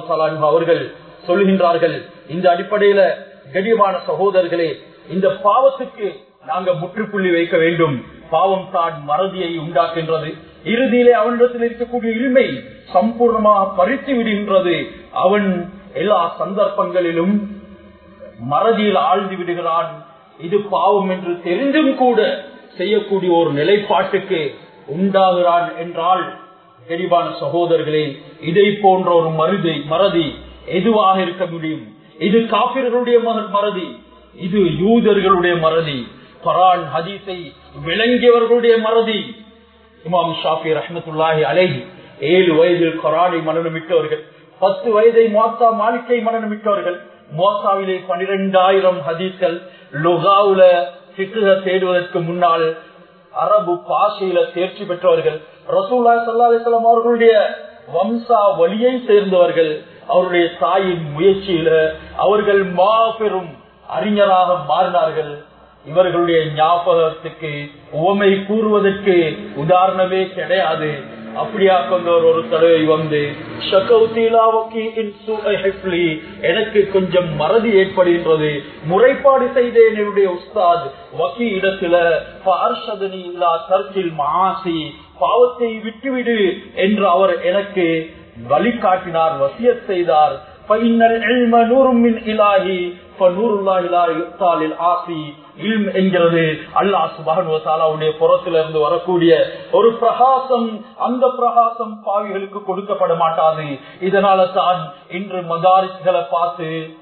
அவர்கள் சொல்லுகின்றார்கள். இந்த அடிப்படையில கடிவான சகோதரர்களே இந்த பாவத்துக்கு நாங்க முற்றுப்புள்ளி வைக்க வேண்டும். பாவம் தான் மறதியை உண்டாக்குகின்றது. இறுதியிலே அவனிடத்தில் இருக்கக்கூடிய இனிமை சம்பூர்ணமாக பறித்து விடுகின்றது. அவன் எல்லா சந்தர்ப்பங்களிலும் மறதியில் ஆழ்ந்து விடுகிறான். இது பாவம் என்று தெரிந்தும் கூட செய்யக்கூடிய ஒரு நிலைப்பாட்டுக்கு உண்டாகிறான் என்றால் தெளிவான சகோதரர்களே இதை போன்ற ஒரு மருதி மறதி எதுவாக இருக்க முடியும்? இது காப்பிர்களுடைய மறதி. இது யூதர்களுடைய மறதி. பரான் ஹதீஸை விளங்கியவர்களுடைய மறதி. இமாம் ஷாஃபி ரஹமத்துல்லாஹி அலை ஏழு வயதில் கொரானை மனநமிட்டவர்கள் பத்து வயதை மோசா மாளிகை மனநமிட்டவர்கள் மோசாவிலே பனிரெண்டாயிரம் ஹதீஸ்கள் லுகாவுல சிக்குக தேடுவதற்கு முன்னால் அரபு பாஷையில தேர்ச்சி பெற்றவர்கள் ரசூல்லா சல்லா அலிஸ்லாம் அவர்களுடைய வம்சா வழியை சேர்ந்தவர்கள் அவருடைய தாயின் முயற்சியில அவர்கள் மாபெரும் அறிஞராக மாறினார்கள். இவர்களுடைய ஞாபகத்துக்கு உவமை கூறுவதற்கு உதாரணமே கிடையாது. அப்படியா கொண்டவர் ஒரு தடவை வந்து எனக்கு கொஞ்சம் மறதி ஏற்படுகின்றது. முறைப்பாடு செய்தேன் என்னுடைய உஸ்தாத். வக்கி இடத்துல மாசி பாவத்தை விட்டுவிடு என்று அவர் எனக்கு வழிகாட்டினார் வசிய செய்தார். என்கிறது. அல்லாஹ் சுபானுடைய புறத்திலிருந்து வரக்கூடிய ஒரு பிரகாசம் அந்த பிரகாசம் பாவிகளுக்கு கொடுக்கப்பட மாட்டாது. இதனால தான் இன்று மதாரிஸ்களை பார்த்து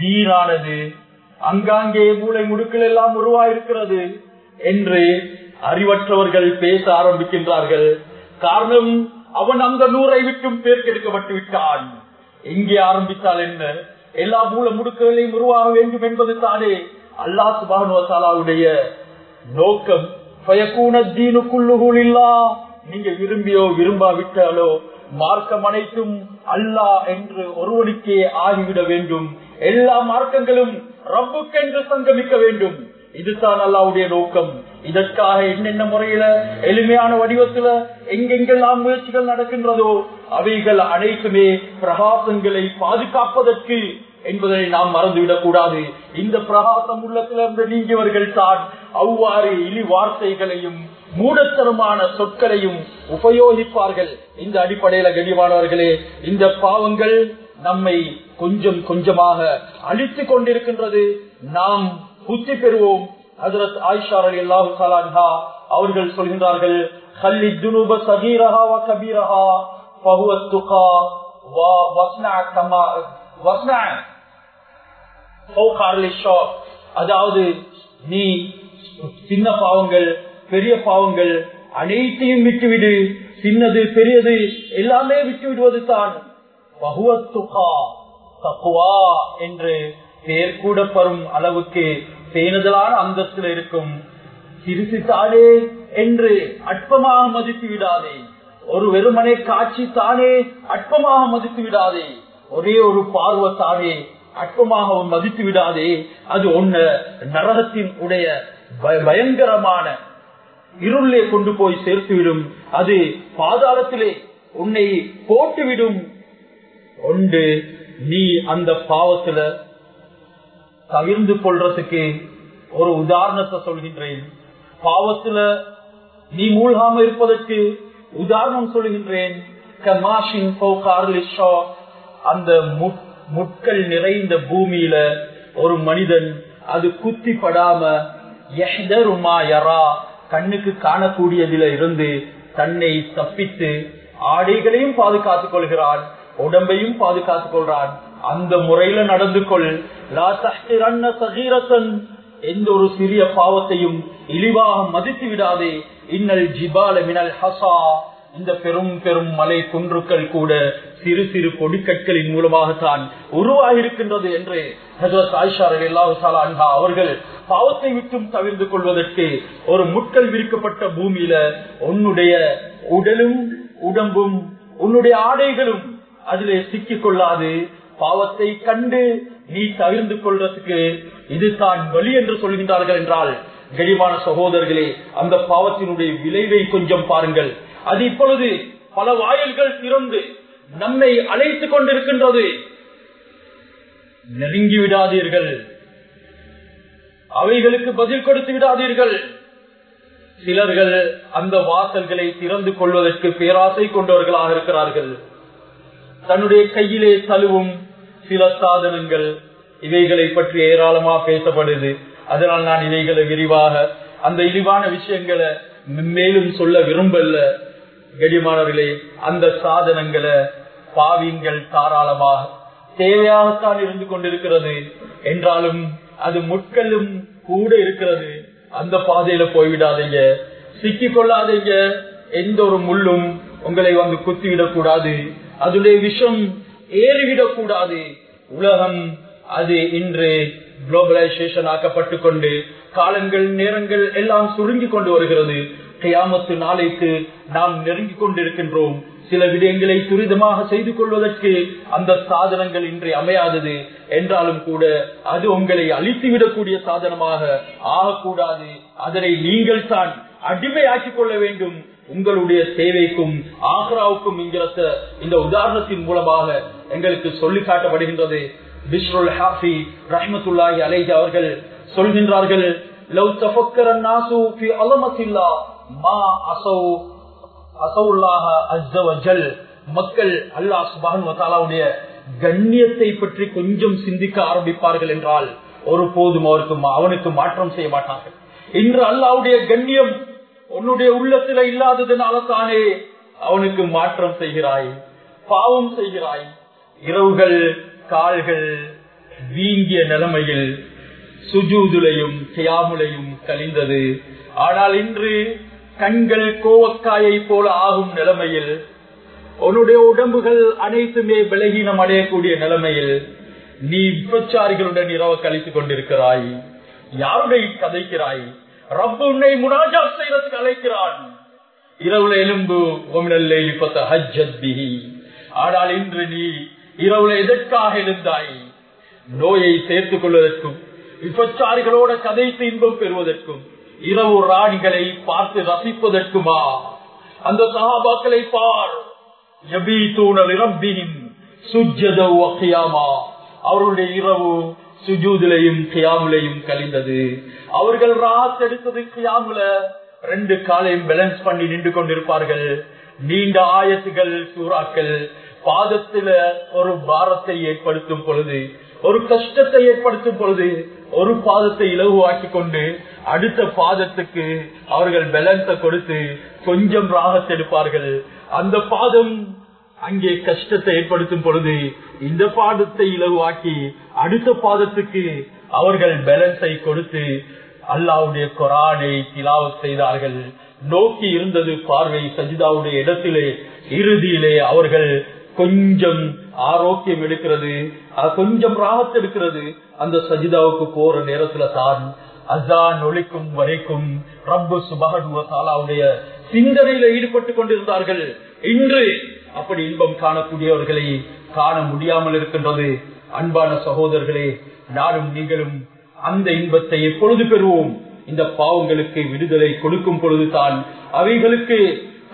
வீணானது அங்காங்கே மூளை முடுக்கள் எல்லாம் உருவாயிருக்கிறது என்று அறிவற்றவர்கள் பேச ஆரம்பிக்கின்றார்கள். காரணம் அவன் அந்த நூறை விட்டும் பேர்க்கெடுக்கப்பட்டு விட்டான். எங்கே ஆரம்பித்தால் என்ன? எல்லா மூல முடுக்குகளையும் உருவாக வேண்டும் என்பது தானே. அல்லா சுபானுடைய நோக்கம் நீங்க விரும்பியோ விரும்பாவிட்டாலோ மார்க்கம் அனைத்தும் அல்லாஹ் என்று ஒருவனுக்கே ஆகிவிட வேண்டும். எல்லா மார்க்கங்களும் ரப்புக்கென்று சங்கமிக்க வேண்டும். இதுதான் அல்லாவுடைய நோக்கம். இதற்காக என்னென்ன முறையில எளிமையான வடிவத்துல எங்கெங்கெல்லாம் முயற்சிகள் நடக்கின்றதோ அவைகள் அனைத்துமே பிரகாசங்களை பாதுகாப்பதற்கு என்பதை நாம் மறந்துவிடக் கூடாது. இந்த பிரகாசம் உள்ளத்திலிருந்து நீங்கியவர்கள் தான் அவ்வாறு இழி வார்த்தைகளையும் மூடத்தனமான சொற்களையும் உபயோகிப்பார்கள். இந்த அடிப்படையில கடிவானவர்களே இந்த பாவங்கள் நம்மை கொஞ்சம் கொஞ்சமாக அழித்துக் கொண்டிருக்கின்றது. நாம் புத்தி பெறுவோம். ஹசரத் ஆயிஷா அலி அல்லாஹு சலான்ஹா அவர்கள் சொல்கின்றார்கள் خلي الذنوب صغيرها وكبيرها فهو التقى துகா كما وصنع அதாவது நீ சின்ன பாவங்கள் பெரிய பாவங்கள் அனைத்தையும் விட்டுவிடு. சின்னது பெரியது எல்லாமே விட்டு விடுவது தான். பகுவத்துகா தக்குவா என்று பெயர் கூட பெறும் அளவுக்கு பேணுதலான அந்தஸ்தில் இருக்கும். சிறுசித்தானே என்று அற்பமாக மதித்து விடாதே. ஒரு வெறுமனை காட்சி தானே அற்பமாக மதித்து விடாதே. ஒரே ஒரு பார்வத்தாலே அற்பமாக மதித்து விடாதே. அது ஒண்ணு. நரகத்தின் உடைய பயங்கரமான இருளே கொண்டு போய் சேர்த்துவிடும் அது பாதாளத்திலே உன்னை போட்டுவிடும் ஒன்று நீ அந்த பாவத்துல தவிர்ந்து கொள்றதுக்கு ஒரு உதாரணத்தை சொல்கின்றேன். பாவத்துல நீ மூழ்காம இருப்பதற்கு உதாரணம் சொல்கின்றேன். அந்த முட்கள் நிறைந்த பூமியில ஒரு மனிதன் அது குத்தி படாம யரா கண்ணுக்கு காணக்கூடியதில இருந்து தன்னை தப்பித்து ஆடைகளையும் பாதுகாத்துக் கொள்கிறான் உடம்பையும் பாதுகாத்துக் கொள்றான். அந்த முறையில நடந்து கொள். லா எந்த ஒரு சிறிய பாவத்தையும் இழிவாக மதித்து விடாதே. இன்னல் ஜிபால மினல் ஹசா இந்த பெரும் பெரும் மலை குன்றுக்கள் கூட சிறு சிறு கொடிக்கற்களின் மூலமாகத்தான் உருவாகி இருக்கின்றது என்று அவர்கள் பாவத்தை விட்டும் தவிர்த்து கொள்வதற்கு ஒரு முட்கள் விரிக்கப்பட்ட பூமியில உன்னுடைய உடலும் உடம்பும் உன்னுடைய ஆடைகளும் அதிலே சிக்கிக் கொள்ளாது. பாவத்தை கண்டு நீ தவிர்ந்து கொள்றதுக்கு இதுதான் வழி என்று சொல்கின்றார்கள் என்றால் கரிமான சகோதரர்களே அந்த பாவத்தினுடைய விளைவை கொஞ்சம் பாருங்கள். அது இப்பொழுது பல வாயில்கள் திறந்து நம்மை அழைத்துக் கொண்டிருக்கின்றது. நெருங்கி விடாதீர்கள். அவைகளுக்கு பதில் கொடுத்து விடாதீர்கள். சிலர்கள் அந்த வாசல்களை திறந்து கொள்வதற்கு பேராசை கொண்டவர்களாக இருக்கிறார்கள். தன்னுடைய கையிலே தழுவும் சில சாதனங்கள் இவைகளை பற்றி ஏராளமாக பேசப்படுது. அதனால் நான் இவைகளை விரிவாக அந்த இழிவான விஷயங்களை மேலும் சொல்ல விரும்பல. கடிமானவர்களே அந்த சாதனங்களை பாவியங்கள் தாராளமாக தேவையாகத்தான் இருந்து கொண்டிருக்கிறது. என்றாலும் அது முட்களும் கூட இருக்கிறது. அந்த பாதையில போய்விடாதீங்க. சிக்கிக் கொள்ளாதீங்க. எந்த ஒரு முள்ளும் உங்களை வந்து குத்திவிடக் கூடாது. அதனுடைய விஷம் ஏறிவிடக் கூடாது. உலகம் அது இன்று குளோபலைசேஷன் ஆக்கப்பட்டு கொண்டு காலங்கள் நேரங்கள் எல்லாம் சுருங்கி கொண்டு வருகிறது. கையாமத்து நாளைக்கு நாம் நெருங்கிக் கொண்டிருக்கின்றோம். சில விடயங்களை துரிதமாக செய்து கொள்வதற்கு அந்த சாதனங்கள் இன்றி அமையாதது. என்றாலும் கூட அது உங்களை அழித்துவிடக்கூடிய சாதனமாக ஆகக்கூடாது. அதனை நீங்கள் தான் அடிமையாக்கிக் கொள்ள வேண்டும். உங்களுடைய சேவைக்கும் ஆக்ராவுக்கும் என்கிறத இந்த உதாரணத்தின் மூலமாக எங்களுக்கு சொல்லி காட்டப்படுகின்றது. பிஷ்ருல் ஹாஃபி ரஹமத்துல்லாஹி அலேஜ் அவர்கள் சொல்கின்றார்கள் லவ் தஃபக்கர நாசு ஃபி அலமத்தில்லா மா அசௌ அசௌல்லாஹ அஸ்ஸ வஜல். மக்கள் அல்லாஹ் சுபான் வ கண்ணியத்தை பற்றி கொஞ்சம் சிந்திக்க ஆரம்பிப்பார்கள் என்றால் ஒருபோதும் அவருக்கு அவனுக்கு மாற்றம் செய்ய மாட்டார்கள். இன்று அல்லாவுடைய கண்ணியம் உன்னுடைய உள்ளத்துல இல்லாததுனால தானே அவனுக்கு மாற்றம் செய்கிறாய் பாவம் செய்கிறாய். இரவுகள் கால்கள் வீங்கிய நிலைமையில் சுஜூதுலையும் கியாமுலையும் கழிந்தது. ஆனால் இன்று கண்கள் கோவக்காயை போல ஆகும் நிலைமையில் உன்னுடைய உடம்புகள் அனைத்துமே விலகீனம் அடையக்கூடிய நிலைமையில் நீ விபச்சாரிகளுடன் இரவு கழித்துக் கொண்டிருக்கிறாய். யாருடைய கதைக்கிறாய்? ரப்பு உன்னை முனாஜா செய்யறதுக்கு அழைக்கிறான். இரவுல எலும்பு ஆனால் இன்று நீ இரவுல எதற்காக எழுந்தாய்? நோயை சேர்த்துக் கொள்வதற்கும் விபச்சாரிகளோட கதைத்து இன்பம் பெறுவதற்கும். இரவு ராணிகளை பார்த்து ரசிப்பதற்குமா? அந்த சகாபாக்களை பார். அவருடைய இரவு சுஜூதிலையும் கியாமுலையும் கழிந்தது. அவர்கள் ராத் எடுத்தது கியாமுல ரெண்டு காலையும் பேலன்ஸ் பண்ணி நின்று கொண்டிருப்பார்கள். நீண்ட ஆயத்துகள் சூறாக்கள் பாதத்துல ஒரு பாரத்தை ஏற்படுத்தும் பொழுது ஒரு கஷ்டத்தை ஏற்படுத்தும் பொழுது ஒரு பாதத்தை இலகுவாக்கி கொண்டு அடுத்த பாதத்துக்கு அவர்கள் பேலன்ஸ கொடுத்து கொஞ்சம் ராகத்தெடுப்பார்கள் அந்த பாதம் அங்கே கஷ்டத்தை ஏற்படுத்தும் பொழுது இந்த பாதத்தை இலகுவாக்கி அடுத்த பாதத்துக்கு அவர்கள் பேலன்ஸை கொடுத்து அல்லாவுடைய கொரானை திலாவ செய்தார்கள். நோக்கி இருந்தது பார்வை சஜிதாவுடைய இடத்திலே இறுதியிலே அவர்கள் கொஞ்சம் ஆரோக்கியம் எடுக்கிறது கொஞ்சம் ராகத்து எடுக்கிறது. அந்த சஜிதாவுக்கு போற நேரத்துல தான் அசான் ஒழிக்கும் வரைக்கும் ரப்பு சுபகனுடைய சிந்தனையில ஈடுபட்டு கொண்டிருந்தார்கள். இன்று அப்படி இன்பம் காணக்கூடியவர்களை காண முடியாமல் இருக்கின்றது. அன்பான சகோதரர்களே நானும் நீங்களும் அந்த இன்பத்தை எப்பொழுது பெறுவோம்? இந்த பாவங்களுக்கு விடுதலை கொடுக்கும் பொழுதுதான் அவைகளுக்கு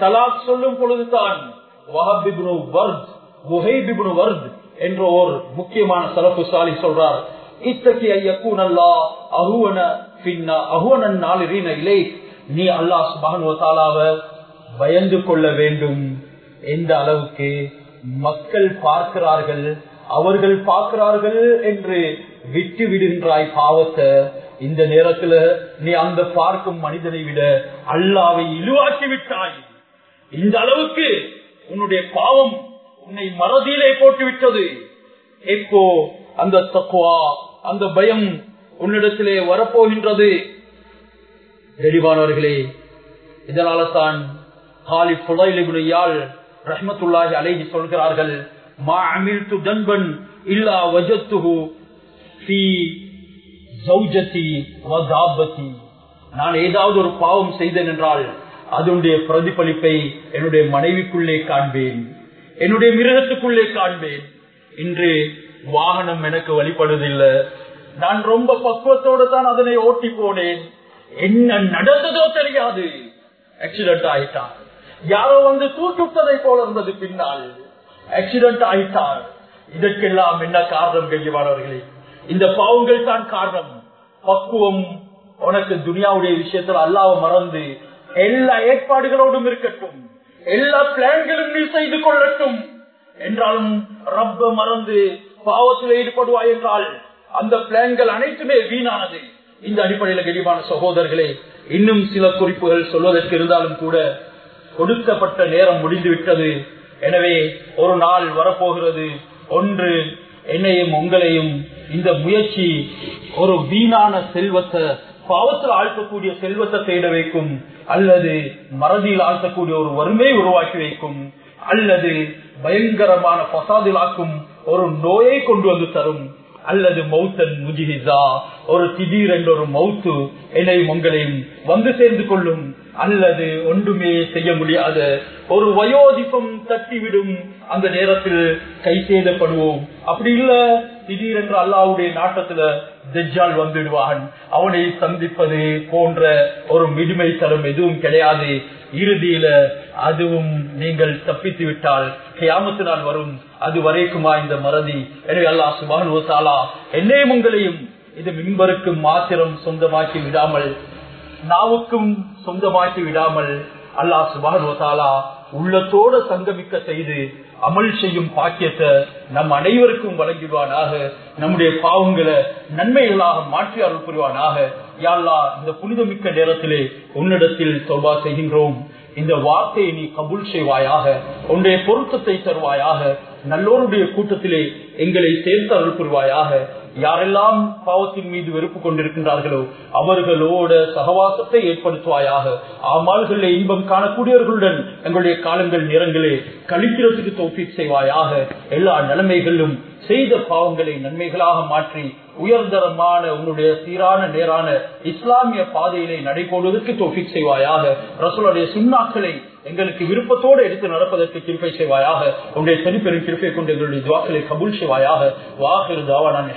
தலா சொல்லும் பொழுதுதான். என்ற ஒரு முக்கியமான சலப்பு சாலி சொல்றார். இத்தகைய நீ அல்லாஹ் சுபானுவத்தாலாவ பயந்து கொள்ள வேண்டும். எந்த அளவுக்கு மக்கள் பார்க்கிறார்கள் அவர்கள் பார்க்கிறார்கள் என்று விட்டு விடுகின்றாய் பாவத்தை இந்த நேரத்துல நீ அந்த பார்க்கும் மனிதனை விட அல்லாவை இழுவாக்கி விட்டாய். இந்த அளவுக்கு உன்னுடைய பாவம் உன்னை மறதியிலே போட்டு விட்டது எப்போ அந்த தக்குவா அந்த பயம் உன்னிடத்திலே வரப்போகின்றது. தெளிவானவர்களே இதனால தான் காலி புலையால் ரஹ்மத்துல்லாஹி அலைஹி சொல்கிறார்கள் மா அமிழ்த்து தன்பன் இல்லா வஜத்துஹு நான் ஏதாவது ஒரு பாவம் செய்தேன் என்றால் அதனுடைய பிரதிபலிப்பை என்னுடைய மனைவிக்குள்ளே காண்பேன். என்னுடைய மிருகத்துக்குள்ளே காண்பேன். இன்று வாகனம் எனக்கு வழிபடுவதில்லை. நான் ரொம்ப பக்குவத்தோடு தான் அதனை ஓட்டி போனேன். என்ன நடந்ததோ தெரியாது. ஆக்சிடென்ட் ஆயிட்டார் யாரோ வந்து தூக்கிவிட்டதை போல இருந்தது பின்னால். ஆக்சிடென்ட் ஆயிட்டார் இதற்கெல்லாம் என்ன காரணம் கெய்யவானவர்களே இந்த பாவங்கள் தான் காரணம். பக்குவம் உனக்கு துனியாவுடைய விஷயத்தில் அல்லாவ மறந்து எல்லா ஏற்பாடுகளோடும் இருக்கட்டும் எல்லா பிளான்களும் நீ செய்து கொள்ளட்டும். என்றாலும் ரப்ப மறந்து பாவத்தில் ஈடுபடுவாய் என்றால் அந்த பிளான்கள் அனைத்துமே வீணானது. இந்த அடிப்படையில் கெடிவான சகோதரர்களே இன்னும் சில குறிப்புகள் சொல்வதற்கு இருந்தாலும் கூட கொடுக்கப்பட்ட நேரம் முடிந்து விட்டது எனவே ஒரு நாள் வரப்போகிறது. ஒன்று என்னையும் உங்களையும் இந்த முயற்சி ஒரு வீணான செல்வத்தை பாவத்தில் ஆழ்த்தக்கூடிய செல்வத்தை தேட வைக்கும் அல்லது மறதியில் ஆழ்த்தக்கூடிய ஒரு வறுமையை உருவாக்கி வைக்கும் அல்லது பயங்கரமான பசாதில் ஆக்கும் ஒரு நோயை கொண்டு வந்து தரும் அல்லது மௌத்தன் முஜிஹிசா ஒரு திடீரென்று ஒரு மௌத்து என்னையும் உங்களையும் வந்து சேர்ந்து கொள்ளும் அல்லது ஒன்றுமே செய்ய முடியாத ஒரு வயோதிப்பம் தட்டிவிடும் அந்த நேரத்தில் கை சேதப்படுவோம். அப்படி இல்ல திடீரென்று அல்லாவுடைய நாட்டத்துல தெஜால் வந்துடுவான். அவனை சந்திப்பது போன்ற ஒரு மிடுமை தரம் எதுவும் கிடையாது. இறுதியில அதுவும் நீங்கள் தப்பித்து விட்டால் கியாமத்து நாள் வரும். அது வரைக்குமா இந்த மறதி? எனவே அல்லா சுபானுவத்தாலா என்னையும் உங்களையும் இது மின்பருக்கு மாத்திரம் சொந்தமாக்கி விடாமல் நாவுக்கும் சொந்தமாக்கி விடாமல் அல்லாஹ் சுபானுவத்தாலா உள்ளத்தோட சங்கமிக்க செய்து அமல் செய்யும் பாக்கியத்தை நம் அனைவருக்கும் வழங்கிடுவானாக. நம்முடைய பாவங்களை நன்மைகளாக மாற்றி அருள் புரிவானாக. யாழ்லா இந்த புனிதமிக்க நேரத்திலே உன்னிடத்தில் தொல்வா செய்கின்றோம். இந்த வார்த்தையை நீ கபுல் செய்வாயாக. உன்னுடைய பொருத்தத்தை தருவாயாக. நல்லோருடைய கூட்டத்திலே எங்களை சேர்த்து அருள் புரிவாயாக. யாரெல்லாம் பாவத்தின் மீது வெறுப்பு கொண்டிருக்கின்றார்களோ அவர்களோட சகவாசத்தை ஏற்படுத்துவாயாக. ஆமால்களே இன்பம் காணக்கூடியவர்களுடன் எங்களுடைய காலங்கள் நிறங்களே கழிக்கிறதுக்கு தோப்பிக் செய்வாயாக. எல்லா நிலைமைகளிலும் செய்த பாவங்களை நன்மைகளாக மாற்றி உயர்தரமான உன்னுடைய சீரான நேரான இஸ்லாமிய பாதையிலே நடைபோடுவதற்கு தோஃபிக் செய்வாயாக. ரசோலுடைய சுண்ணாக்களை எங்களுக்கு விருப்பத்தோடு எடுத்து நடப்பதற்கு கிருப்பை செய்வாயாக. உன்னுடைய தனிப்பெரும் கிருப்பை கொண்டு எங்களுடைய துவாக்களை கபூல் செய்வாயாக. வாக்கு தாவா நான்